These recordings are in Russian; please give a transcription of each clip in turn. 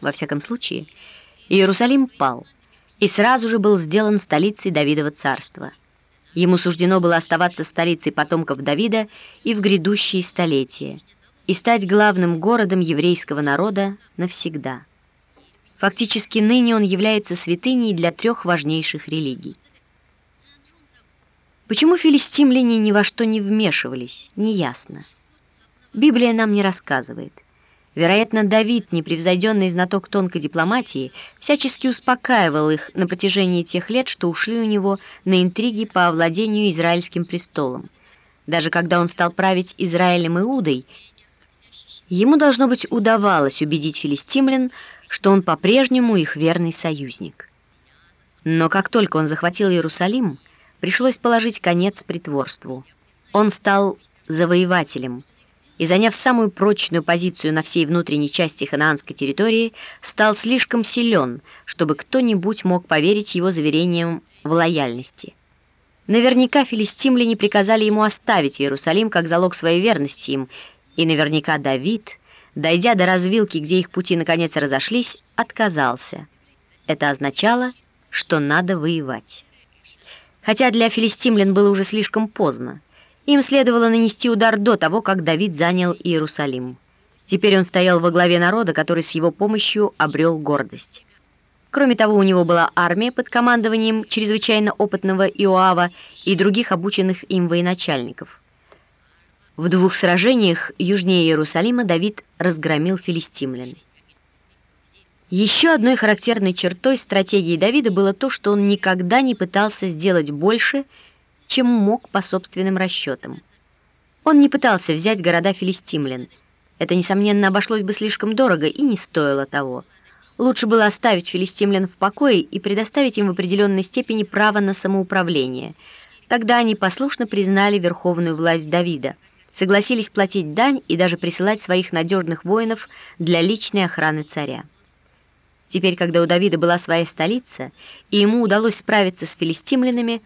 Во всяком случае, Иерусалим пал и сразу же был сделан столицей Давидова царства. Ему суждено было оставаться столицей потомков Давида и в грядущие столетия, и стать главным городом еврейского народа навсегда. Фактически ныне он является святыней для трех важнейших религий. Почему филистимляне ни во что не вмешивались, неясно. Библия нам не рассказывает. Вероятно, Давид, непревзойденный знаток тонкой дипломатии, всячески успокаивал их на протяжении тех лет, что ушли у него на интриги по овладению израильским престолом. Даже когда он стал править Израилем Иудой, ему, должно быть, удавалось убедить филистимлян, что он по-прежнему их верный союзник. Но как только он захватил Иерусалим, пришлось положить конец притворству. Он стал завоевателем – и, заняв самую прочную позицию на всей внутренней части ханаанской территории, стал слишком силен, чтобы кто-нибудь мог поверить его заверениям в лояльности. Наверняка филистимляне приказали ему оставить Иерусалим как залог своей верности им, и наверняка Давид, дойдя до развилки, где их пути наконец разошлись, отказался. Это означало, что надо воевать. Хотя для филистимлян было уже слишком поздно. Им следовало нанести удар до того, как Давид занял Иерусалим. Теперь он стоял во главе народа, который с его помощью обрел гордость. Кроме того, у него была армия под командованием чрезвычайно опытного Иоава и других обученных им военачальников. В двух сражениях южнее Иерусалима Давид разгромил филистимлян. Еще одной характерной чертой стратегии Давида было то, что он никогда не пытался сделать больше, чем мог по собственным расчетам. Он не пытался взять города филистимлян. Это, несомненно, обошлось бы слишком дорого и не стоило того. Лучше было оставить филистимлян в покое и предоставить им в определенной степени право на самоуправление. Тогда они послушно признали верховную власть Давида, согласились платить дань и даже присылать своих надежных воинов для личной охраны царя. Теперь, когда у Давида была своя столица, и ему удалось справиться с филистимлянами,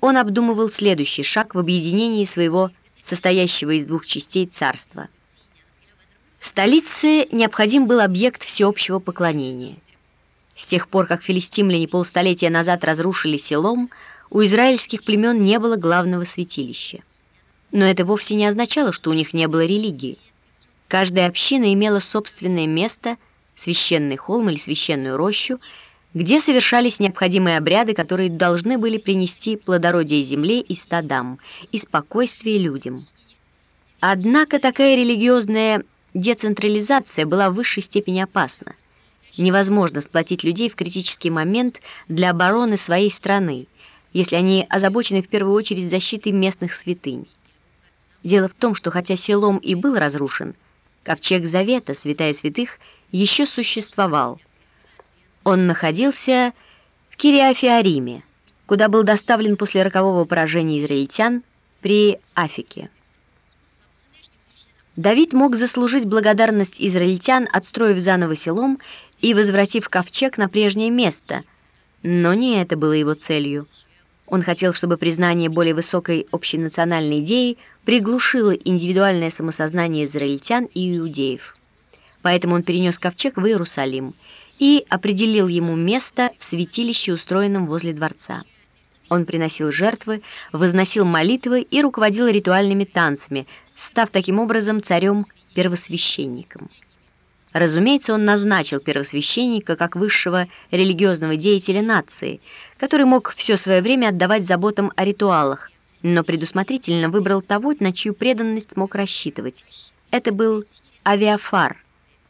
он обдумывал следующий шаг в объединении своего состоящего из двух частей царства. В столице необходим был объект всеобщего поклонения. С тех пор, как филистимляне полстолетия назад разрушили селом, у израильских племен не было главного святилища. Но это вовсе не означало, что у них не было религии. Каждая община имела собственное место, священный холм или священную рощу, где совершались необходимые обряды, которые должны были принести плодородие земле и стадам, и спокойствие людям. Однако такая религиозная децентрализация была в высшей степени опасна. Невозможно сплотить людей в критический момент для обороны своей страны, если они озабочены в первую очередь защитой местных святынь. Дело в том, что хотя селом и был разрушен, ковчег Завета, святая святых, еще существовал – он находился в Кириафиариме, куда был доставлен после рокового поражения израильтян при Афике. Давид мог заслужить благодарность израильтян, отстроив заново селом и возвратив ковчег на прежнее место, но не это было его целью. Он хотел, чтобы признание более высокой общенациональной идеи приглушило индивидуальное самосознание израильтян и иудеев. Поэтому он перенес ковчег в Иерусалим – и определил ему место в святилище, устроенном возле дворца. Он приносил жертвы, возносил молитвы и руководил ритуальными танцами, став таким образом царем-первосвященником. Разумеется, он назначил первосвященника как высшего религиозного деятеля нации, который мог все свое время отдавать заботам о ритуалах, но предусмотрительно выбрал того, на чью преданность мог рассчитывать. Это был Авиафар –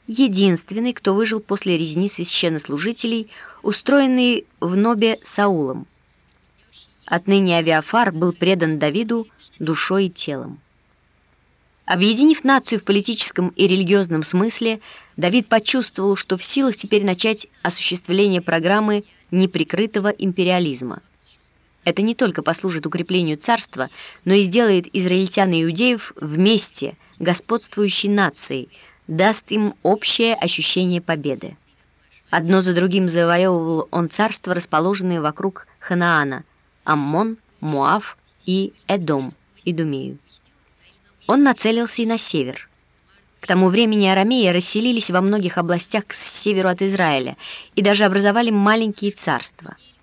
единственный, кто выжил после резни священнослужителей, устроенной в Нобе Саулом. Отныне Авиафар был предан Давиду душой и телом. Объединив нацию в политическом и религиозном смысле, Давид почувствовал, что в силах теперь начать осуществление программы неприкрытого империализма. Это не только послужит укреплению царства, но и сделает израильтян и иудеев вместе господствующей нацией – даст им общее ощущение победы. Одно за другим завоевывал он царства, расположенные вокруг Ханаана, Аммон, Муав и Эдом, Идумею. Он нацелился и на север. К тому времени арамеи расселились во многих областях к северу от Израиля и даже образовали маленькие царства.